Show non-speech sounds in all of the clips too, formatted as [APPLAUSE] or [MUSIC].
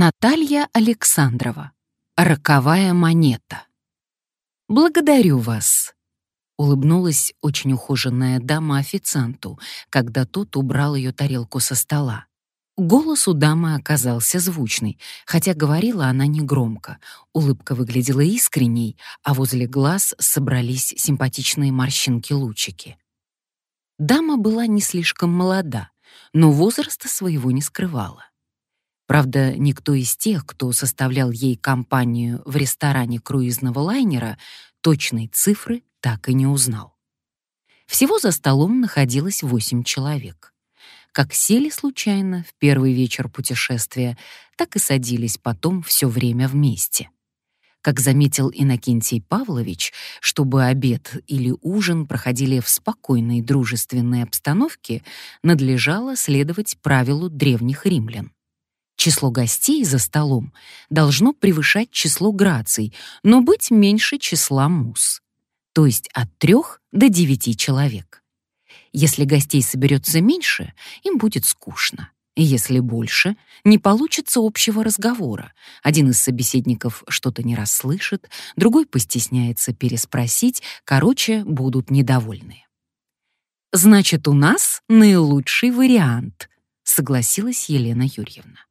Наталья Александрова. Роковая монета. «Благодарю вас», — улыбнулась очень ухоженная дама официанту, когда тот убрал ее тарелку со стола. Голос у дамы оказался звучный, хотя говорила она негромко. Улыбка выглядела искренней, а возле глаз собрались симпатичные морщинки-лучики. Дама была не слишком молода, но возраста своего не скрывала. Правда, никто из тех, кто составлял ей компанию в ресторане круизного лайнера, точной цифры так и не узнал. Всего за столом находилось восемь человек как сели случайно в первый вечер путешествия, так и садились потом все время вместе. Как заметил Иннокентий Павлович, чтобы обед или ужин проходили в спокойной дружественной обстановке, надлежало следовать правилу древних римлян. Число гостей за столом должно превышать число граций, но быть меньше числа мус, то есть от трех до девяти человек. Если гостей соберется меньше, им будет скучно. Если больше, не получится общего разговора. Один из собеседников что-то не расслышит, другой постесняется переспросить, короче, будут недовольны. «Значит, у нас наилучший вариант», — согласилась Елена Юрьевна.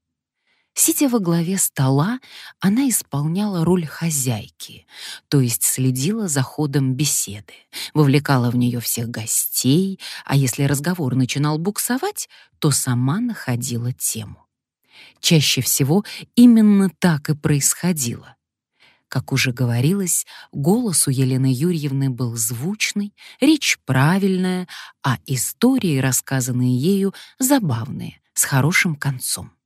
Сидя во главе стола, она исполняла роль хозяйки, то есть следила за ходом беседы, вовлекала в нее всех гостей, а если разговор начинал буксовать, то сама находила тему. Чаще всего именно так и происходило. Как уже говорилось, голос у Елены Юрьевны был звучный, речь правильная, а истории, рассказанные ею, забавные, с хорошим концом.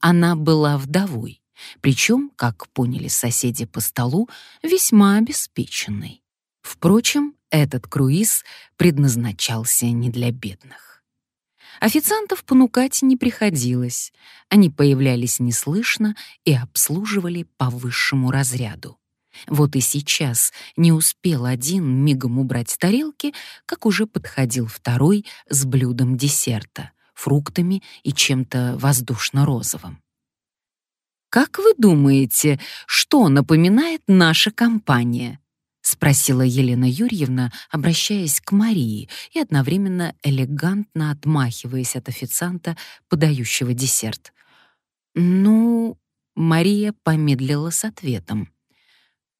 Она была вдовой, причем, как поняли соседи по столу, весьма обеспеченной. Впрочем, этот круиз предназначался не для бедных. Официантов понукать не приходилось. Они появлялись неслышно и обслуживали по высшему разряду. Вот и сейчас не успел один мигом убрать тарелки, как уже подходил второй с блюдом десерта фруктами и чем-то воздушно-розовым. «Как вы думаете, что напоминает наша компания?» — спросила Елена Юрьевна, обращаясь к Марии и одновременно элегантно отмахиваясь от официанта, подающего десерт. «Ну...» — Мария помедлила с ответом.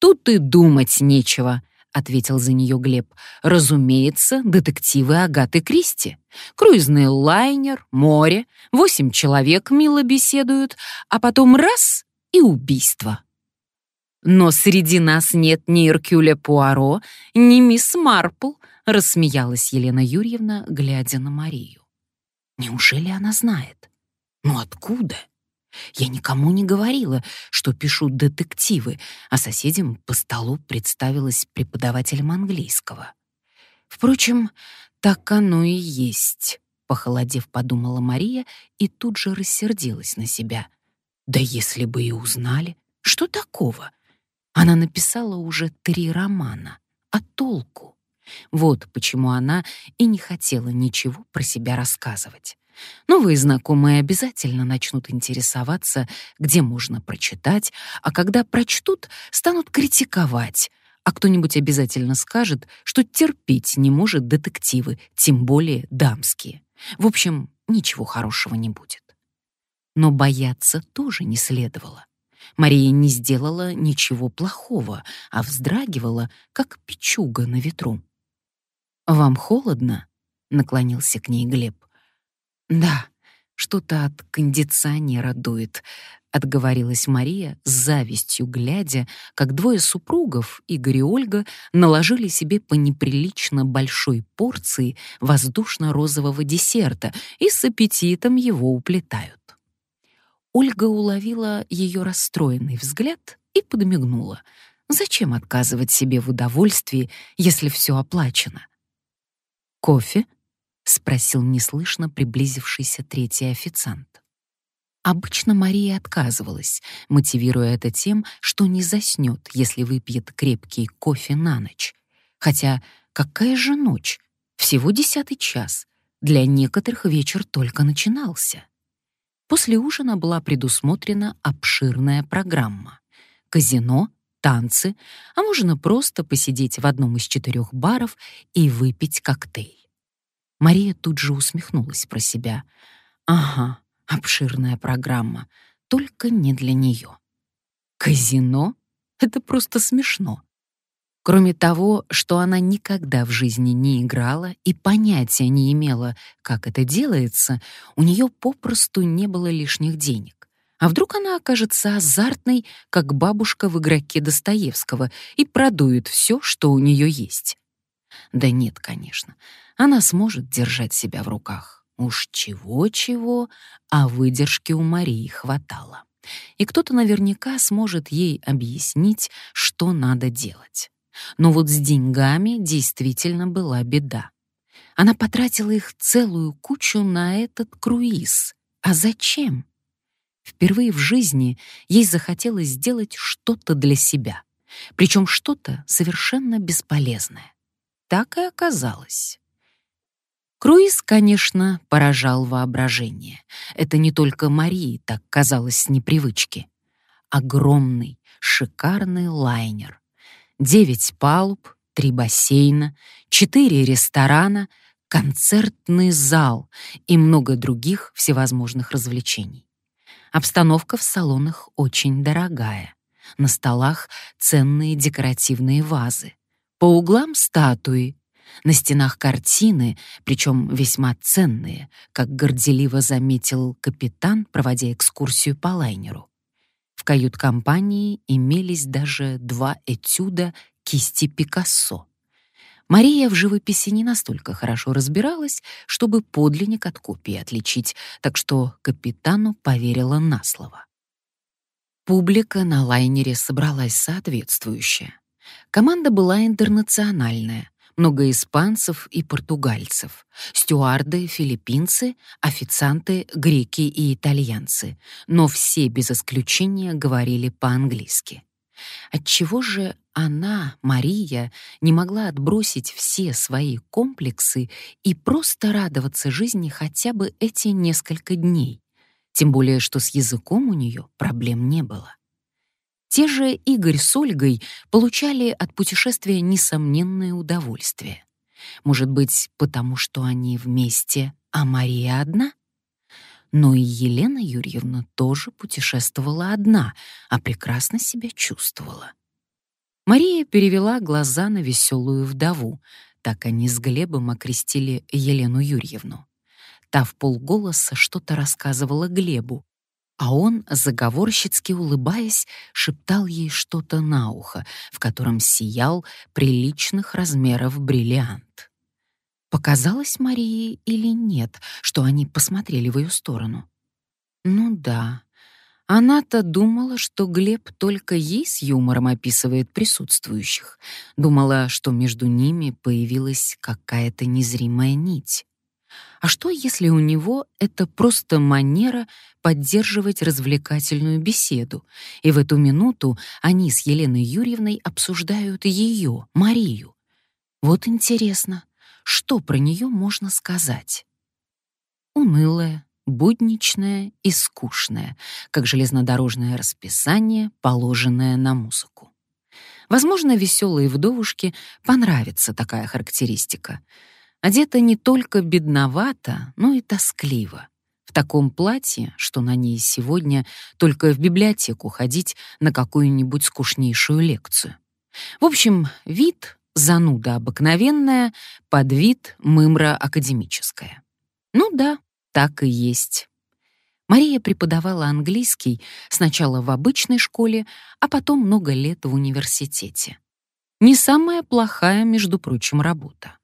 «Тут и думать нечего», ответил за нее Глеб. Разумеется, детективы Агаты Кристи. Круизный лайнер, море, восемь человек мило беседуют, а потом раз — и убийство. Но среди нас нет ни Иркюля Пуаро, ни мисс Марпл, рассмеялась Елена Юрьевна, глядя на Марию. Неужели она знает? Ну откуда? Я никому не говорила, что пишу детективы, а соседям по столу представилась преподавателем английского. Впрочем, так оно и есть, похолодев, подумала Мария и тут же рассердилась на себя. Да если бы и узнали, что такого? Она написала уже три романа. А толку? Вот почему она и не хотела ничего про себя рассказывать. Новые знакомые обязательно начнут интересоваться, где можно прочитать, а когда прочтут, станут критиковать, а кто-нибудь обязательно скажет, что терпеть не может детективы, тем более дамские. В общем, ничего хорошего не будет. Но бояться тоже не следовало. Мария не сделала ничего плохого, а вздрагивала, как печуга на ветру. «Вам холодно?» — наклонился к ней Глеб. «Да, что-то от кондиционера дует», — отговорилась Мария с завистью, глядя, как двое супругов, Игорь и Ольга, наложили себе по неприлично большой порции воздушно-розового десерта и с аппетитом его уплетают. Ольга уловила ее расстроенный взгляд и подмигнула. Зачем отказывать себе в удовольствии, если все оплачено? «Кофе?» — спросил неслышно приблизившийся третий официант. Обычно Мария отказывалась, мотивируя это тем, что не заснёт, если выпьет крепкий кофе на ночь. Хотя какая же ночь? Всего десятый час. Для некоторых вечер только начинался. После ужина была предусмотрена обширная программа. Казино, танцы, а можно просто посидеть в одном из четырех баров и выпить коктейль. Мария тут же усмехнулась про себя. Ага, обширная программа, только не для нее. Казино? Это просто смешно. Кроме того, что она никогда в жизни не играла и понятия не имела, как это делается, у нее попросту не было лишних денег. А вдруг она окажется азартной, как бабушка в игроке Достоевского, и продует все, что у нее есть? Да нет, конечно. Она сможет держать себя в руках. Уж чего-чего, а выдержки у Марии хватало. И кто-то наверняка сможет ей объяснить, что надо делать. Но вот с деньгами действительно была беда. Она потратила их целую кучу на этот круиз. А зачем? Впервые в жизни ей захотелось сделать что-то для себя, причем что-то совершенно бесполезное. Так и оказалось. Круиз, конечно, поражал воображение. Это не только Марии так казалось с непривычки. Огромный, шикарный лайнер, девять палуб, три бассейна, четыре ресторана, концертный зал и много других всевозможных развлечений. Обстановка в салонах очень дорогая. На столах ценные декоративные вазы. По углам статуи, на стенах картины, причем весьма ценные, как горделиво заметил капитан, проводя экскурсию по лайнеру. В кают-компании имелись даже два этюда кисти Пикассо. Мария в живописи не настолько хорошо разбиралась, чтобы подлинник от копии отличить, так что капитану поверила на слово. Публика на лайнере собралась соответствующая. Команда была интернациональная, много испанцев и португальцев, стюарды, филиппинцы, официанты, греки и итальянцы, но все без исключения говорили по-английски. Отчего же она, Мария, не могла отбросить все свои комплексы и просто радоваться жизни хотя бы эти несколько дней? Тем более, что с языком у нее проблем не было. Те же Игорь с Ольгой получали от путешествия несомненное удовольствие. Может быть, потому что они вместе, а Мария одна? Но и Елена Юрьевна тоже путешествовала одна, а прекрасно себя чувствовала. Мария перевела глаза на веселую вдову. Так они с Глебом окрестили Елену Юрьевну. Та в полголоса что-то рассказывала Глебу, а он, заговорщицки улыбаясь, шептал ей что-то на ухо, в котором сиял приличных размеров бриллиант. Показалось Марии или нет, что они посмотрели в ее сторону? Ну да, она-то думала, что Глеб только ей с юмором описывает присутствующих. Думала, что между ними появилась какая-то незримая нить. А что, если у него это просто манера поддерживать развлекательную беседу, и в эту минуту они с Еленой Юрьевной обсуждают ее, Марию? Вот интересно, что про нее можно сказать? Унылая, будничная и скучная, как железнодорожное расписание, положенное на музыку. Возможно, веселой вдовушке понравится такая характеристика — Одета не только бедновато, но и тоскливо. В таком платье, что на ней сегодня только в библиотеку ходить на какую-нибудь скучнейшую лекцию. В общем, вид зануда обыкновенная, под вид мымра академическая. Ну да, так и есть. Мария преподавала английский сначала в обычной школе, а потом много лет в университете. Не самая плохая, между прочим, работа.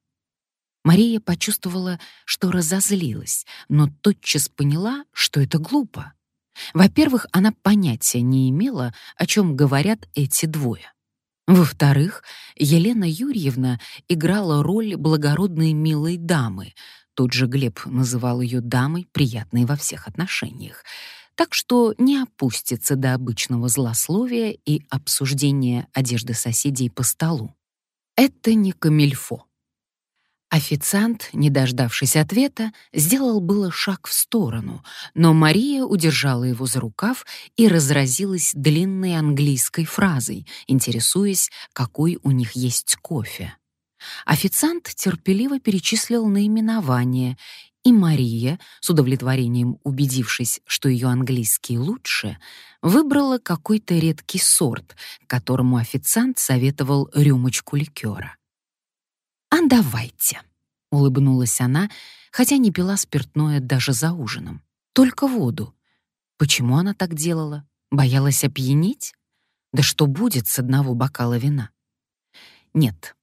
Мария почувствовала, что разозлилась, но тотчас поняла, что это глупо. Во-первых, она понятия не имела, о чем говорят эти двое. Во-вторых, Елена Юрьевна играла роль благородной милой дамы. Тот же Глеб называл ее дамой, приятной во всех отношениях. Так что не опустится до обычного злословия и обсуждения одежды соседей по столу. Это не камильфо. Официант, не дождавшись ответа, сделал было шаг в сторону, но Мария удержала его за рукав и разразилась длинной английской фразой, интересуясь, какой у них есть кофе. Официант терпеливо перечислил наименование, и Мария, с удовлетворением убедившись, что ее английский лучше, выбрала какой-то редкий сорт, которому официант советовал рюмочку ликера. «А давайте», — улыбнулась она, хотя не пила спиртное даже за ужином. Только воду. Почему она так делала? Боялась опьянить? Да что будет с одного бокала вина? Нет,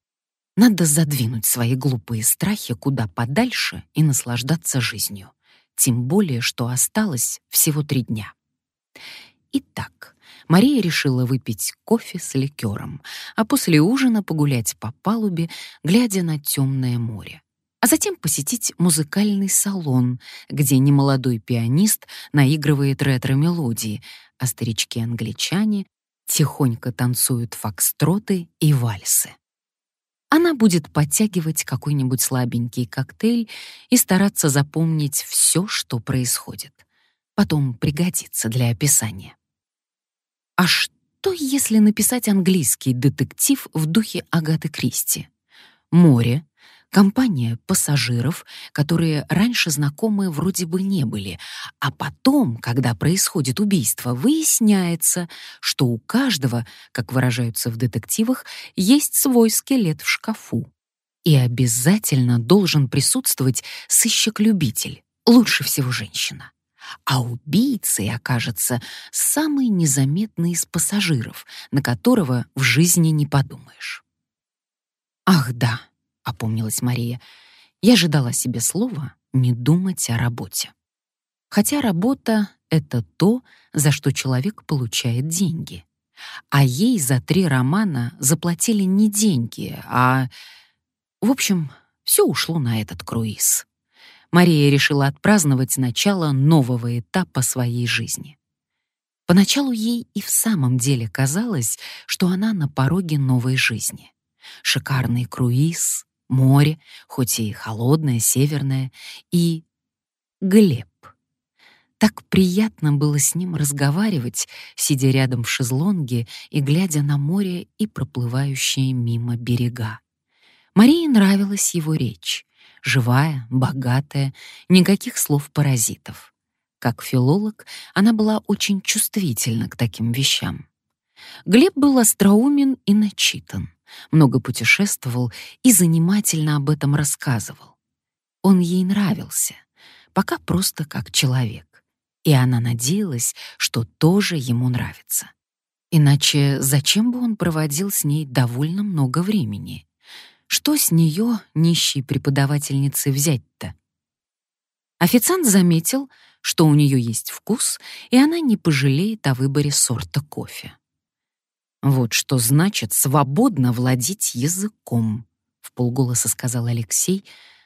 надо задвинуть свои глупые страхи куда подальше и наслаждаться жизнью. Тем более, что осталось всего три дня. Итак, Мария решила выпить кофе с ликером, а после ужина погулять по палубе, глядя на темное море. А затем посетить музыкальный салон, где немолодой пианист наигрывает ретро-мелодии, а старички-англичане тихонько танцуют фокстроты и вальсы. Она будет подтягивать какой-нибудь слабенький коктейль и стараться запомнить все, что происходит. Потом пригодится для описания. А что, если написать английский детектив в духе Агаты Кристи? Море, компания пассажиров, которые раньше знакомы вроде бы не были, а потом, когда происходит убийство, выясняется, что у каждого, как выражаются в детективах, есть свой скелет в шкафу. И обязательно должен присутствовать сыщик-любитель, лучше всего женщина а убийцей окажется самый незаметный из пассажиров, на которого в жизни не подумаешь. «Ах да», — опомнилась Мария, — «я же дала себе слово не думать о работе». Хотя работа — это то, за что человек получает деньги. А ей за три романа заплатили не деньги, а... В общем, все ушло на этот круиз. Мария решила отпраздновать начало нового этапа своей жизни. Поначалу ей и в самом деле казалось, что она на пороге новой жизни. Шикарный круиз, море, хоть и холодное, северное, и Глеб. Так приятно было с ним разговаривать, сидя рядом в шезлонге и глядя на море и проплывающие мимо берега. Марии нравилась его речь живая, богатая, никаких слов-паразитов. Как филолог, она была очень чувствительна к таким вещам. Глеб был остроумен и начитан, много путешествовал и занимательно об этом рассказывал. Он ей нравился, пока просто как человек, и она надеялась, что тоже ему нравится. Иначе зачем бы он проводил с ней довольно много времени? Что с нее, нищей преподавательницы, взять-то? Официант заметил, что у нее есть вкус, и она не пожалеет о выборе сорта кофе. «Вот что значит свободно владеть языком», — в полголоса сказал Алексей,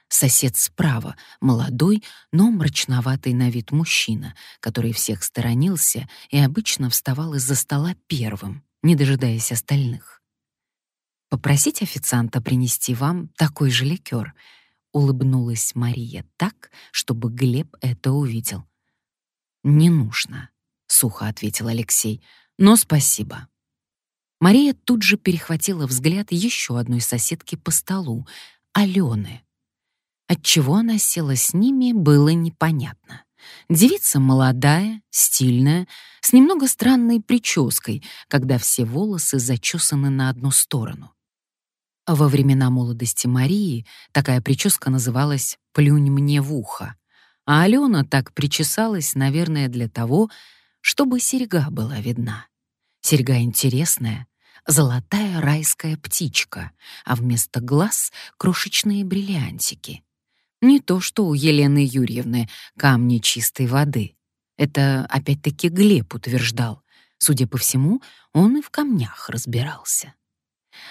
сосед справа, молодой, но мрачноватый на вид мужчина, который всех сторонился и обычно вставал из-за стола первым, не дожидаясь остальных. Попросить официанта принести вам такой же ликер. Улыбнулась Мария так, чтобы Глеб это увидел. «Не нужно», — сухо ответил Алексей, — «но спасибо». Мария тут же перехватила взгляд еще одной соседки по столу, Алены. Отчего она села с ними, было непонятно. Девица молодая, стильная, с немного странной прической, когда все волосы зачесаны на одну сторону. Во времена молодости Марии такая прическа называлась «плюнь мне в ухо», а Алена так причесалась, наверное, для того, чтобы серьга была видна. Серьга интересная, золотая райская птичка, а вместо глаз — крошечные бриллиантики. Не то, что у Елены Юрьевны камни чистой воды. Это опять-таки Глеб утверждал. Судя по всему, он и в камнях разбирался.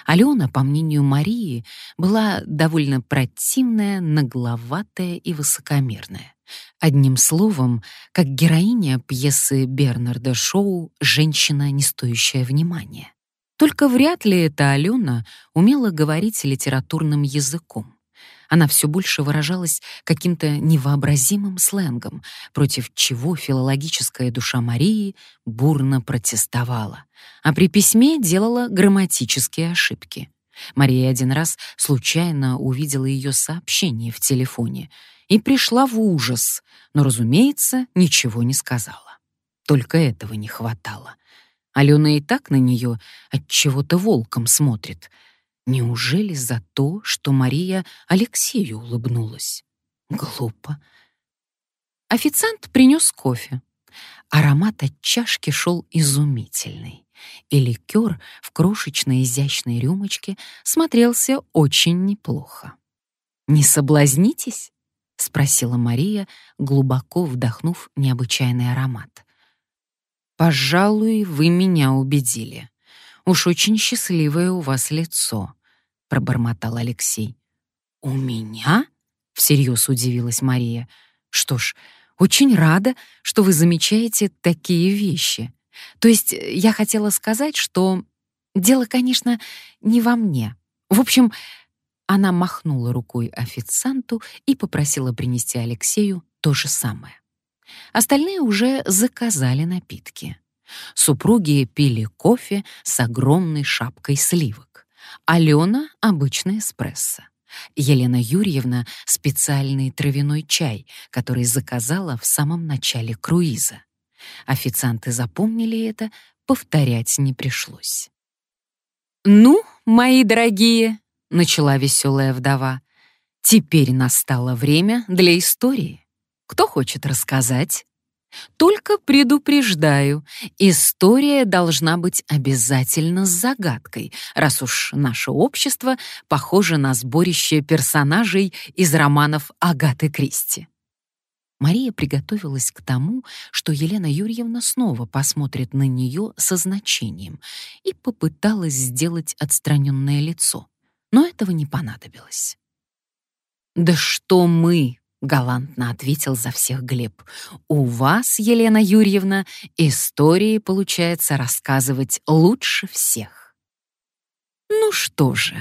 Алена, по мнению Марии, была довольно противная, нагловатая и высокомерная. Одним словом, как героиня пьесы Бернарда Шоу «Женщина, не стоящая внимания». Только вряд ли эта Алена умела говорить литературным языком. Она все больше выражалась каким-то невообразимым сленгом, против чего филологическая душа Марии бурно протестовала, а при письме делала грамматические ошибки. Мария один раз случайно увидела ее сообщение в телефоне и пришла в ужас, но, разумеется, ничего не сказала. Только этого не хватало. Алена и так на нее от чего-то волком смотрит. Неужели за то, что Мария Алексею улыбнулась? Глупо. Официант принес кофе. Аромат от чашки шел изумительный, и ликер в крошечной изящной рюмочке смотрелся очень неплохо. «Не соблазнитесь?» — спросила Мария, глубоко вдохнув необычайный аромат. «Пожалуй, вы меня убедили. Уж очень счастливое у вас лицо», — пробормотал Алексей. «У меня?» — всерьез удивилась Мария. «Что ж, очень рада, что вы замечаете такие вещи. То есть я хотела сказать, что дело, конечно, не во мне. В общем, она махнула рукой официанту и попросила принести Алексею то же самое. Остальные уже заказали напитки. Супруги пили кофе с огромной шапкой сливок. Алена — обычный эспрессо. Елена Юрьевна — специальный травяной чай, который заказала в самом начале круиза. Официанты запомнили это, повторять не пришлось. «Ну, мои дорогие», — начала веселая вдова, — «теперь настало время для истории». Кто хочет рассказать? Только предупреждаю, история должна быть обязательно с загадкой, раз уж наше общество похоже на сборище персонажей из романов Агаты Кристи. Мария приготовилась к тому, что Елена Юрьевна снова посмотрит на нее со значением и попыталась сделать отстраненное лицо, но этого не понадобилось. «Да что мы, — галантно ответил за всех Глеб. «У вас, Елена Юрьевна, истории получается рассказывать лучше всех». Ну что же,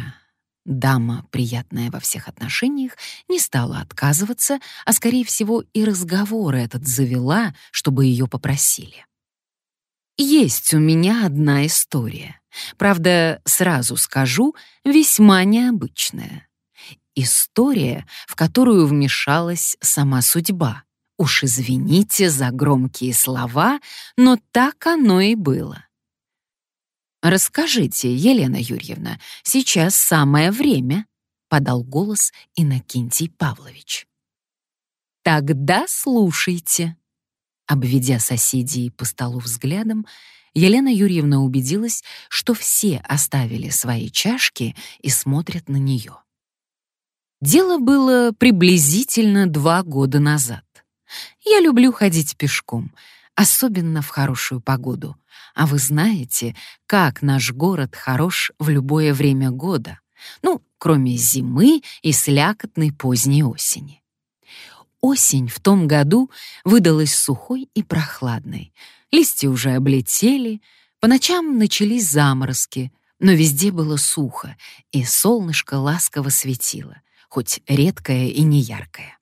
дама, приятная во всех отношениях, не стала отказываться, а, скорее всего, и разговор этот завела, чтобы ее попросили. Есть у меня одна история. Правда, сразу скажу, весьма необычная. История, в которую вмешалась сама судьба. Уж извините за громкие слова, но так оно и было. «Расскажите, Елена Юрьевна, сейчас самое время», — подал голос Иннокентий Павлович. «Тогда слушайте». Обведя соседей по столу взглядом, Елена Юрьевна убедилась, что все оставили свои чашки и смотрят на нее. Дело было приблизительно два года назад. Я люблю ходить пешком, особенно в хорошую погоду. А вы знаете, как наш город хорош в любое время года. Ну, кроме зимы и слякотной поздней осени. Осень в том году выдалась сухой и прохладной. Листья уже облетели, по ночам начались заморозки, но везде было сухо, и солнышко ласково светило — хоть редкое и неяркое.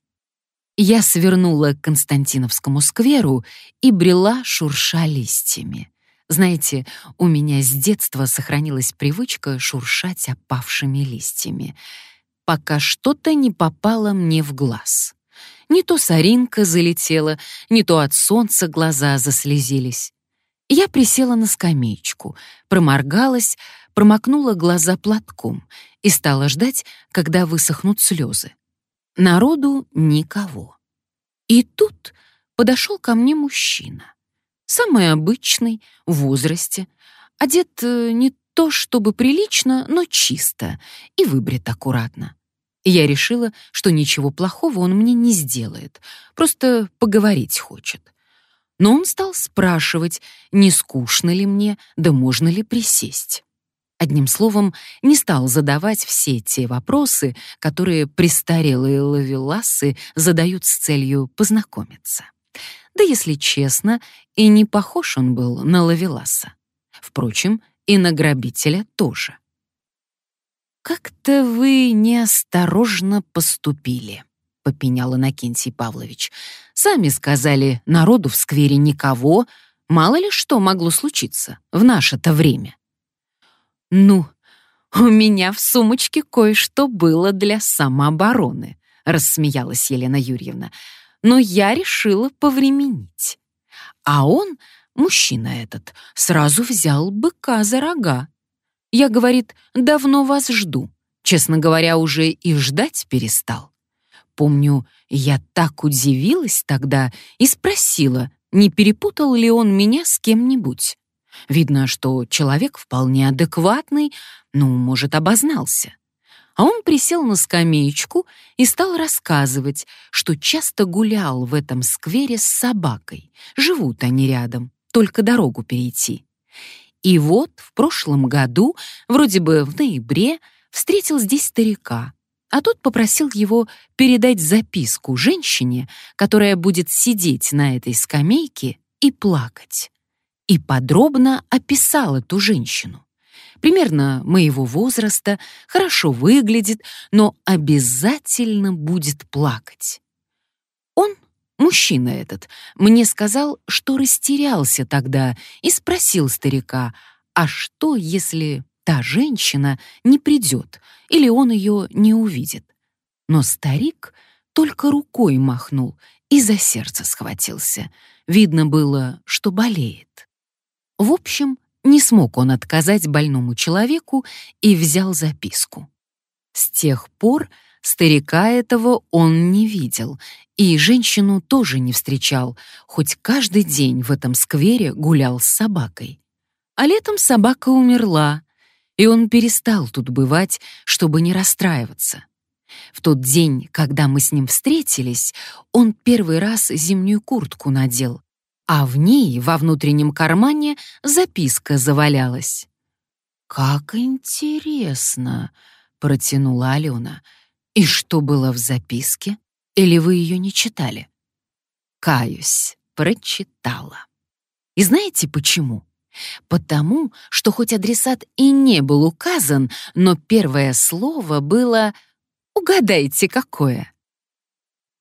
Я свернула к Константиновскому скверу и брела, шурша листьями. Знаете, у меня с детства сохранилась привычка шуршать опавшими листьями, пока что-то не попало мне в глаз. Не то соринка залетела, не то от солнца глаза заслезились. Я присела на скамеечку, проморгалась, промокнула глаза платком и стала ждать, когда высохнут слезы. Народу никого. И тут подошел ко мне мужчина. Самый обычный, в возрасте, одет э, не то чтобы прилично, но чисто и выбрит аккуратно. Я решила, что ничего плохого он мне не сделает, просто поговорить хочет. Но он стал спрашивать, не скучно ли мне, да можно ли присесть. Одним словом, не стал задавать все те вопросы, которые престарелые лавеласы задают с целью познакомиться. Да, если честно, и не похож он был на лавеласа. Впрочем, и на грабителя тоже. как-то вы неосторожно поступили», — попенял Иннокентий Павлович. «Сами сказали, народу в сквере никого, мало ли что могло случиться в наше-то время». «Ну, у меня в сумочке кое-что было для самообороны», — рассмеялась Елена Юрьевна. «Но я решила повременить. А он, мужчина этот, сразу взял быка за рога. Я, говорит, давно вас жду. Честно говоря, уже и ждать перестал. Помню, я так удивилась тогда и спросила, не перепутал ли он меня с кем-нибудь. Видно, что человек вполне адекватный, ну, может, обознался. А он присел на скамеечку и стал рассказывать, что часто гулял в этом сквере с собакой. Живут они рядом, только дорогу перейти. И вот в прошлом году, вроде бы в ноябре, встретил здесь старика, а тот попросил его передать записку женщине, которая будет сидеть на этой скамейке и плакать. И подробно описал эту женщину. Примерно моего возраста, хорошо выглядит, но обязательно будет плакать. Он, мужчина этот, мне сказал, что растерялся тогда и спросил старика, а что, если та женщина не придет или он ее не увидит? Но старик только рукой махнул и за сердце схватился. Видно было, что болеет. В общем, не смог он отказать больному человеку и взял записку. С тех пор старика этого он не видел, и женщину тоже не встречал, хоть каждый день в этом сквере гулял с собакой. А летом собака умерла, и он перестал тут бывать, чтобы не расстраиваться. В тот день, когда мы с ним встретились, он первый раз зимнюю куртку надел, а в ней, во внутреннем кармане, записка завалялась. «Как интересно!» — протянула Алена. «И что было в записке? Или вы ее не читали?» «Каюсь, прочитала. И знаете почему?» Потому, что хоть адресат и не был указан, но первое слово было «Угадайте, какое?»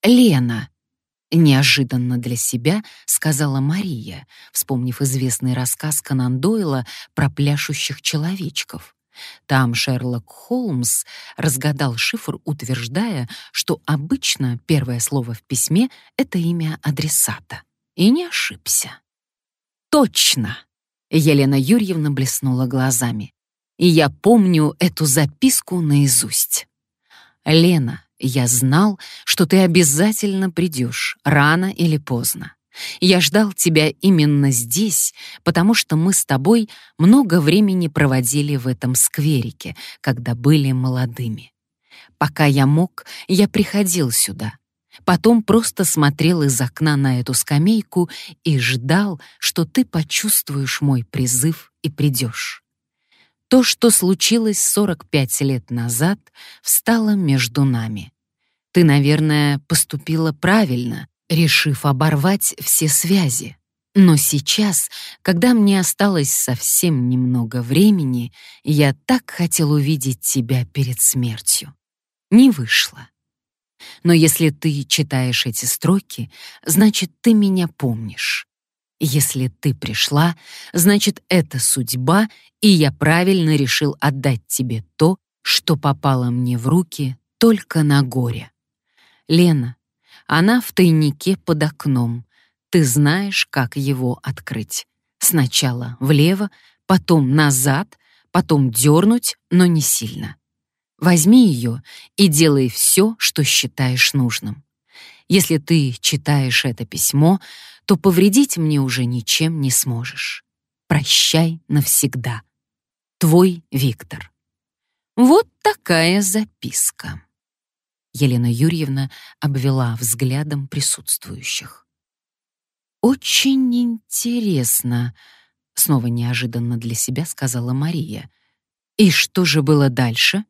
«Лена», Неожиданно для себя сказала Мария, вспомнив известный рассказ Конан Дойла про пляшущих человечков. Там Шерлок Холмс разгадал шифр, утверждая, что обычно первое слово в письме — это имя адресата. И не ошибся. «Точно!» — Елена Юрьевна блеснула глазами. «И я помню эту записку наизусть. Лена, я знал, что ты обязательно придешь, рано или поздно. Я ждал тебя именно здесь, потому что мы с тобой много времени проводили в этом скверике, когда были молодыми. Пока я мог, я приходил сюда. Потом просто смотрел из окна на эту скамейку и ждал, что ты почувствуешь мой призыв и придешь. То, что случилось 45 лет назад, встало между нами. Ты, наверное, поступила правильно, решив оборвать все связи. Но сейчас, когда мне осталось совсем немного времени, я так хотел увидеть тебя перед смертью. Не вышло. Но если ты читаешь эти строки, значит, ты меня помнишь. Если ты пришла, значит, это судьба, и я правильно решил отдать тебе то, что попало мне в руки только на горе. Лена, она в тайнике под окном. Ты знаешь, как его открыть. Сначала влево, потом назад, потом дернуть, но не сильно. Возьми ее и делай все, что считаешь нужным. Если ты читаешь это письмо, то повредить мне уже ничем не сможешь. Прощай навсегда. Твой Виктор. Вот такая записка. Елена Юрьевна обвела взглядом присутствующих. «Очень интересно», — снова неожиданно для себя сказала Мария. «И что же было дальше?»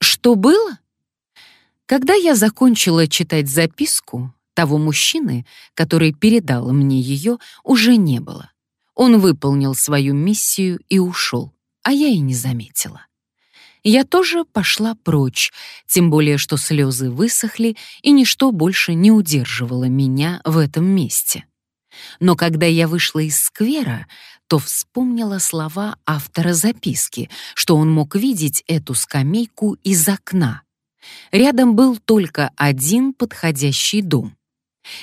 «Что было?» Когда я закончила читать записку, того мужчины, который передал мне ее, уже не было. Он выполнил свою миссию и ушел, а я и не заметила. я тоже пошла прочь, тем более что слезы высохли, и ничто больше не удерживало меня в этом месте. Но когда я вышла из сквера, то вспомнила слова автора записки, что он мог видеть эту скамейку из окна. Рядом был только один подходящий дом.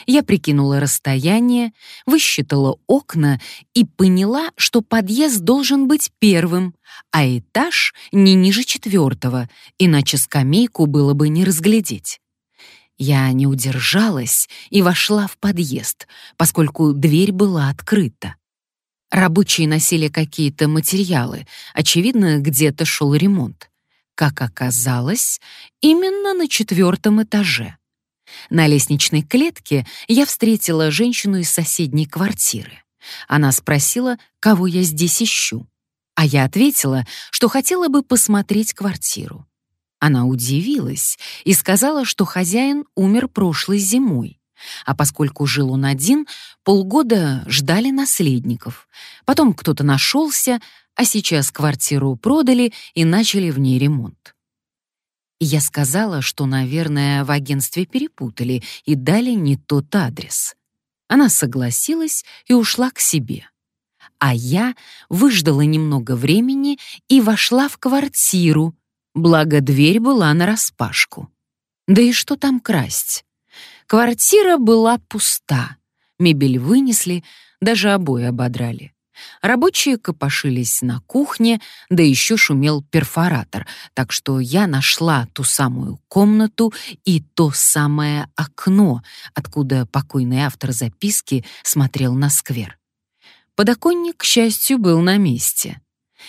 Я прикинула расстояние, высчитала окна и поняла, что подъезд должен быть первым, а этаж не ниже четвертого, иначе скамейку было бы не разглядеть. Я не удержалась и вошла в подъезд, поскольку дверь была открыта. Рабочие носили какие-то материалы, очевидно, где-то шел ремонт. Как оказалось, именно на четвертом этаже. На лестничной клетке я встретила женщину из соседней квартиры. Она спросила, кого я здесь ищу. А я ответила, что хотела бы посмотреть квартиру. Она удивилась и сказала, что хозяин умер прошлой зимой. А поскольку жил он один, полгода ждали наследников. Потом кто-то нашелся, а сейчас квартиру продали и начали в ней ремонт. Я сказала, что, наверное, в агентстве перепутали и дали не тот адрес. Она согласилась и ушла к себе. А я выждала немного времени и вошла в квартиру, благо дверь была нараспашку. Да и что там красть? Квартира была пуста. Мебель вынесли, даже обои ободрали. Рабочие копошились на кухне, да еще шумел перфоратор, так что я нашла ту самую комнату и то самое окно, откуда покойный автор записки смотрел на сквер. Подоконник, к счастью, был на месте.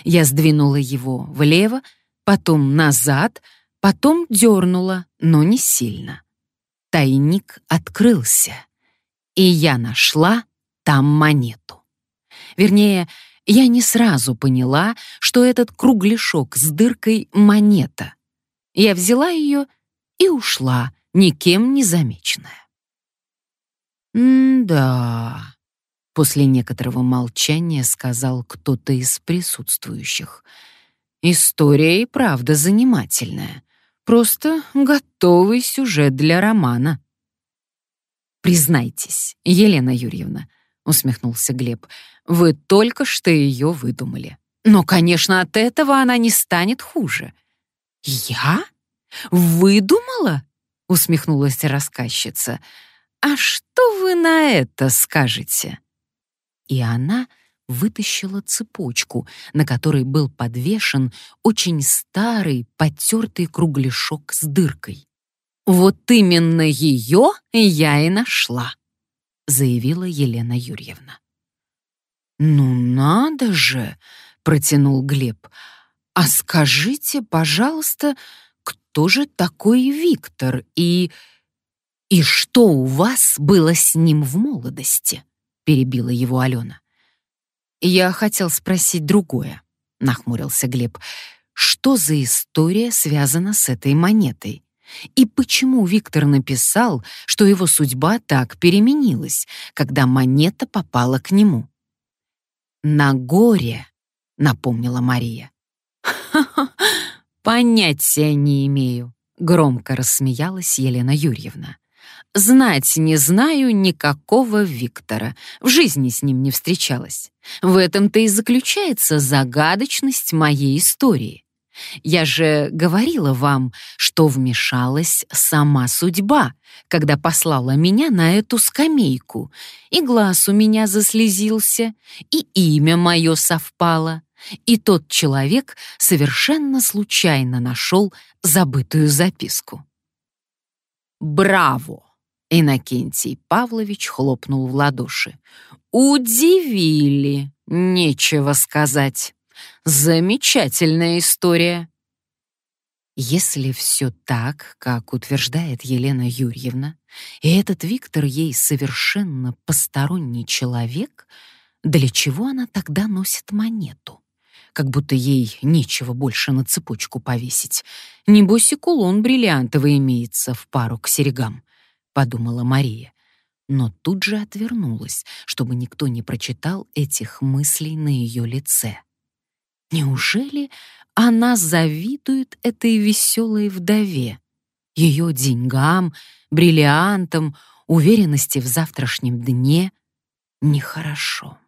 Я сдвинула его влево, потом назад, потом дернула, но не сильно. Тайник открылся, и я нашла там монету. Вернее, я не сразу поняла, что этот кругляшок с дыркой — монета. Я взяла ее и ушла, никем не замеченная. «М-да», — после некоторого молчания сказал кто-то из присутствующих. «История и правда занимательная. Просто готовый сюжет для романа». «Признайтесь, Елена Юрьевна», — усмехнулся Глеб, «вы только что ее выдумали. Но, конечно, от этого она не станет хуже». «Я? Выдумала?» — усмехнулась рассказчица. «А что вы на это скажете?» И она вытащила цепочку, на которой был подвешен очень старый потертый кругляшок с дыркой. «Вот именно ее я и нашла», — заявила Елена Юрьевна. «Ну надо же!» — протянул Глеб. «А скажите, пожалуйста, кто же такой Виктор и... и что у вас было с ним в молодости?» — перебила его Алена. «Я хотел спросить другое», — нахмурился Глеб. «Что за история связана с этой монетой?» И почему Виктор написал, что его судьба так переменилась, когда монета попала к нему? «На горе», — напомнила Мария. «Ха-ха, понятия не имею», — громко рассмеялась Елена Юрьевна. «Знать не знаю никакого Виктора, в жизни с ним не встречалась. В этом-то и заключается загадочность моей истории. Я же говорила вам, что вмешалась сама судьба, когда послала меня на эту скамейку, и глаз у меня заслезился, и имя мое совпало, и тот человек совершенно случайно нашел забытую записку. «Браво!» — Иннокентий Павлович хлопнул в ладоши. «Удивили! Нечего сказать!» Замечательная история. Если все так, как утверждает Елена Юрьевна, и этот Виктор ей совершенно посторонний человек, для чего она тогда носит монету? Как будто ей нечего больше на цепочку повесить. Небось и кулон бриллиантовый имеется в пару к серегам, — подумала Мария. Но тут же отвернулась, чтобы никто не прочитал этих мыслей на ее лице. Неужели она завидует этой веселой вдове? Ее деньгам, бриллиантам, уверенности в завтрашнем дне? Нехорошо.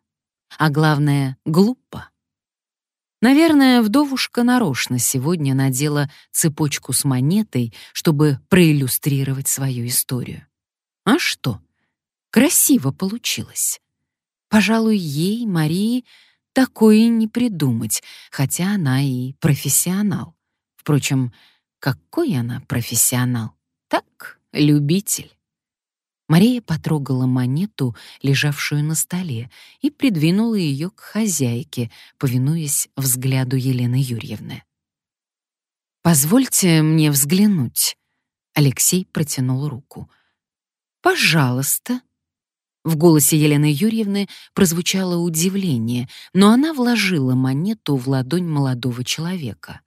А главное, глупо. Наверное, вдовушка нарочно сегодня надела цепочку с монетой, чтобы проиллюстрировать свою историю. А что? Красиво получилось. Пожалуй, ей, Марии, такое не придумать, хотя она и профессионал. Впрочем, какой она профессионал? Так, любитель. Мария потрогала монету, лежавшую на столе, и придвинула ее к хозяйке, повинуясь взгляду Елены Юрьевны. «Позвольте мне взглянуть». Алексей протянул руку. «Пожалуйста». В голосе Елены Юрьевны прозвучало удивление, но она вложила монету в ладонь молодого человека.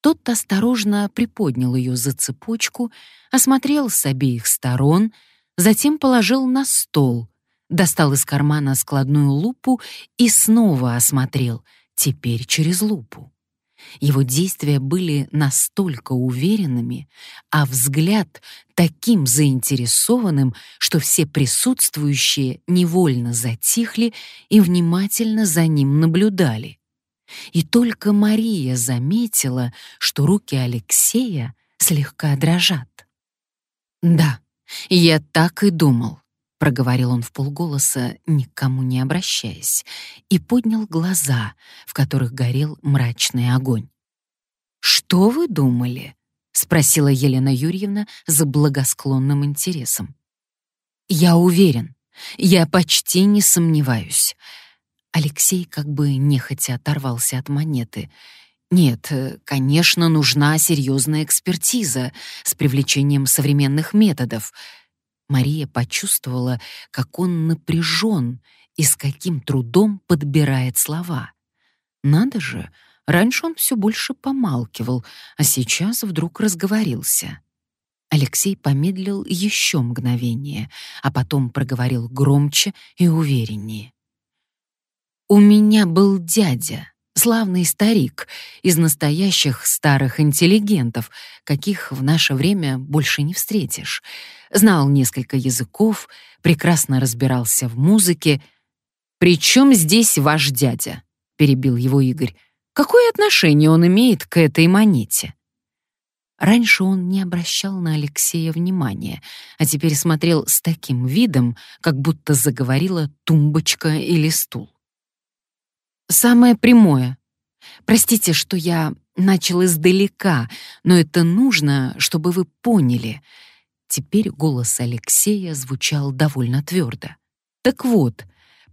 Тот осторожно приподнял ее за цепочку, осмотрел с обеих сторон — затем положил на стол, достал из кармана складную лупу и снова осмотрел, теперь через лупу. Его действия были настолько уверенными, а взгляд таким заинтересованным, что все присутствующие невольно затихли и внимательно за ним наблюдали. И только Мария заметила, что руки Алексея слегка дрожат. Да, «Я так и думал», — проговорил он в полголоса, никому не обращаясь, и поднял глаза, в которых горел мрачный огонь. «Что вы думали?» — спросила Елена Юрьевна с благосклонным интересом. «Я уверен, я почти не сомневаюсь». Алексей как бы нехотя оторвался от монеты — нет, конечно, нужна серьезная экспертиза с привлечением современных методов. Мария почувствовала, как он напряжен и с каким трудом подбирает слова. Надо же, раньше он все больше помалкивал, а сейчас вдруг разговорился. Алексей помедлил еще мгновение, а потом проговорил громче и увереннее. «У меня был дядя», славный старик из настоящих старых интеллигентов, каких в наше время больше не встретишь. Знал несколько языков, прекрасно разбирался в музыке. «При чем здесь ваш дядя?» — перебил его Игорь. «Какое отношение он имеет к этой монете?» Раньше он не обращал на Алексея внимания, а теперь смотрел с таким видом, как будто заговорила тумбочка или стул. Самое прямое. Простите, что я начал издалека, но это нужно, чтобы вы поняли. Теперь голос Алексея звучал довольно твердо. Так вот,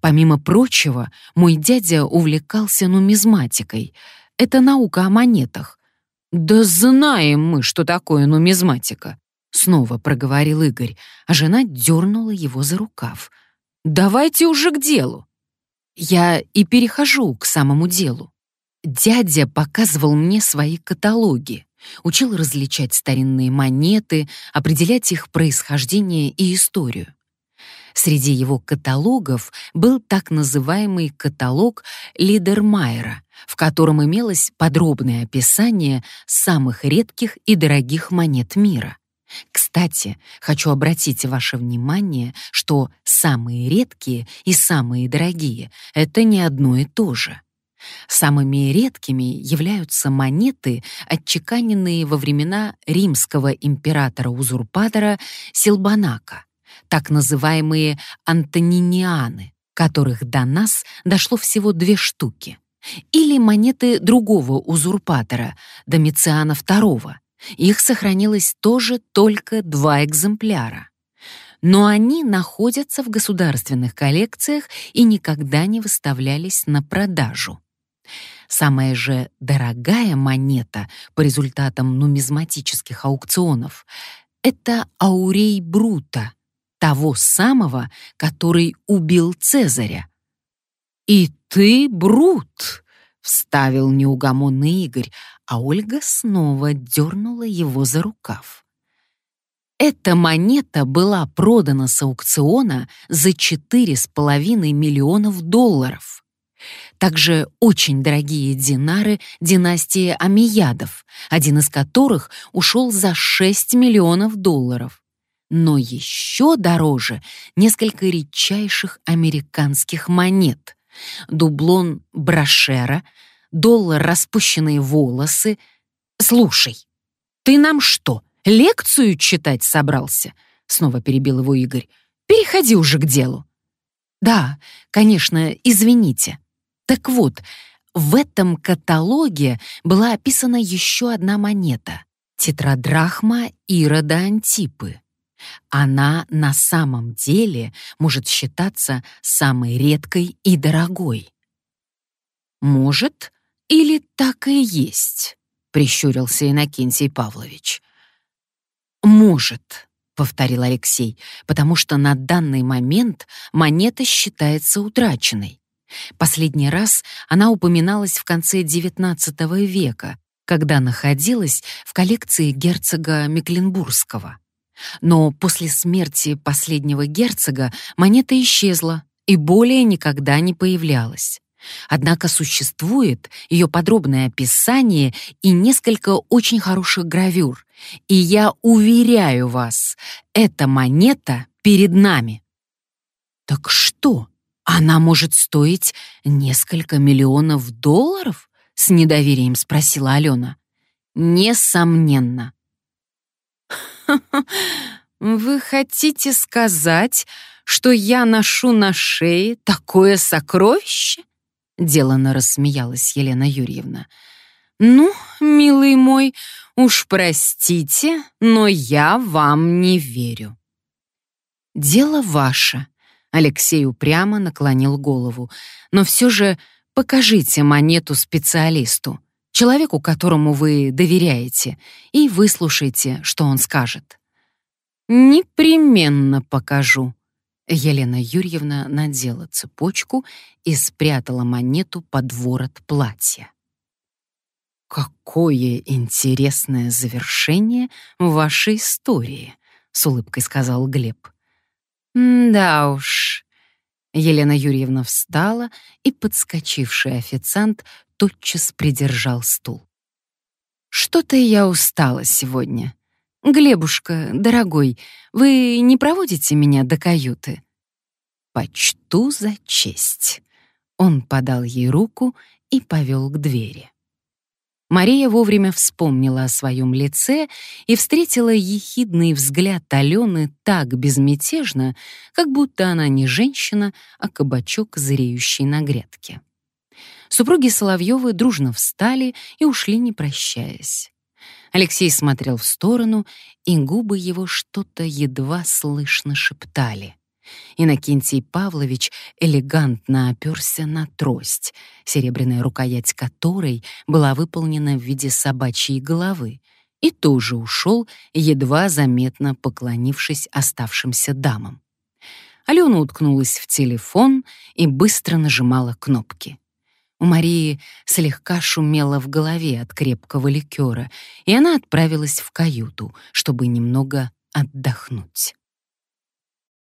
помимо прочего, мой дядя увлекался нумизматикой. Это наука о монетах. Да знаем мы, что такое нумизматика. Снова проговорил Игорь, а жена дернула его за рукав. «Давайте уже к делу. Я и перехожу к самому делу. Дядя показывал мне свои каталоги, учил различать старинные монеты, определять их происхождение и историю. Среди его каталогов был так называемый каталог Лидермайера, в котором имелось подробное описание самых редких и дорогих монет мира. Кстати, хочу обратить ваше внимание, что самые редкие и самые дорогие — это не одно и то же. Самыми редкими являются монеты, отчеканенные во времена римского императора-узурпатора Силбанака, так называемые антонинианы, которых до нас дошло всего две штуки, или монеты другого узурпатора, Домициана II, их сохранилось тоже только два экземпляра. Но они находятся в государственных коллекциях и никогда не выставлялись на продажу. Самая же дорогая монета по результатам нумизматических аукционов — это Аурей Брута, того самого, который убил Цезаря. «И ты, Брут!» — вставил неугомонный Игорь, а Ольга снова дернула его за рукав. Эта монета была продана с аукциона за четыре с половиной миллионов долларов. Также очень дорогие динары династии Амиядов, один из которых ушел за 6 миллионов долларов. Но еще дороже несколько редчайших американских монет. Дублон брошера, доллар распущенные волосы. «Слушай, ты нам что, лекцию читать собрался?» Снова перебил его Игорь. «Переходи уже к делу». «Да, конечно, извините. Так вот, в этом каталоге была описана еще одна монета — тетрадрахма Ирода Антипы. Она на самом деле может считаться самой редкой и дорогой. «Может, или так и есть», — прищурился Иннокентий Павлович. «Может», — повторил Алексей, «потому что на данный момент монета считается утраченной. Последний раз она упоминалась в конце XIX века, когда находилась в коллекции герцога Мекленбургского. Но после смерти последнего герцога монета исчезла и более никогда не появлялась. Однако существует ее подробное описание и несколько очень хороших гравюр. И я уверяю вас, эта монета перед нами. Так что, она может стоить несколько миллионов долларов? С недоверием спросила Алена. Несомненно. [LAUGHS] «Вы хотите сказать, что я ношу на шее такое сокровище?» Делано рассмеялась Елена Юрьевна. «Ну, милый мой, уж простите, но я вам не верю». «Дело ваше», — Алексей упрямо наклонил голову, «но все же покажите монету специалисту, человеку, которому вы доверяете, и выслушайте, что он скажет». «Непременно покажу». Елена Юрьевна надела цепочку и спрятала монету под ворот платья. «Какое интересное завершение вашей истории», — с улыбкой сказал Глеб. «Да уж». Елена Юрьевна встала, и подскочивший официант тотчас придержал стул. «Что-то я устала сегодня. Глебушка, дорогой, вы не проводите меня до каюты?» «Почту за честь». Он подал ей руку и повел к двери. Мария вовремя вспомнила о своем лице и встретила ехидный взгляд Алены так безмятежно, как будто она не женщина, а кабачок, зреющий на грядке. Супруги Соловьевы дружно встали и ушли, не прощаясь. Алексей смотрел в сторону, и губы его что-то едва слышно шептали. Иннокентий Павлович элегантно оперся на трость, серебряная рукоять которой была выполнена в виде собачьей головы, и тоже ушел, едва заметно поклонившись оставшимся дамам. Алена уткнулась в телефон и быстро нажимала кнопки. У Марии слегка шумело в голове от крепкого ликера, и она отправилась в каюту, чтобы немного отдохнуть.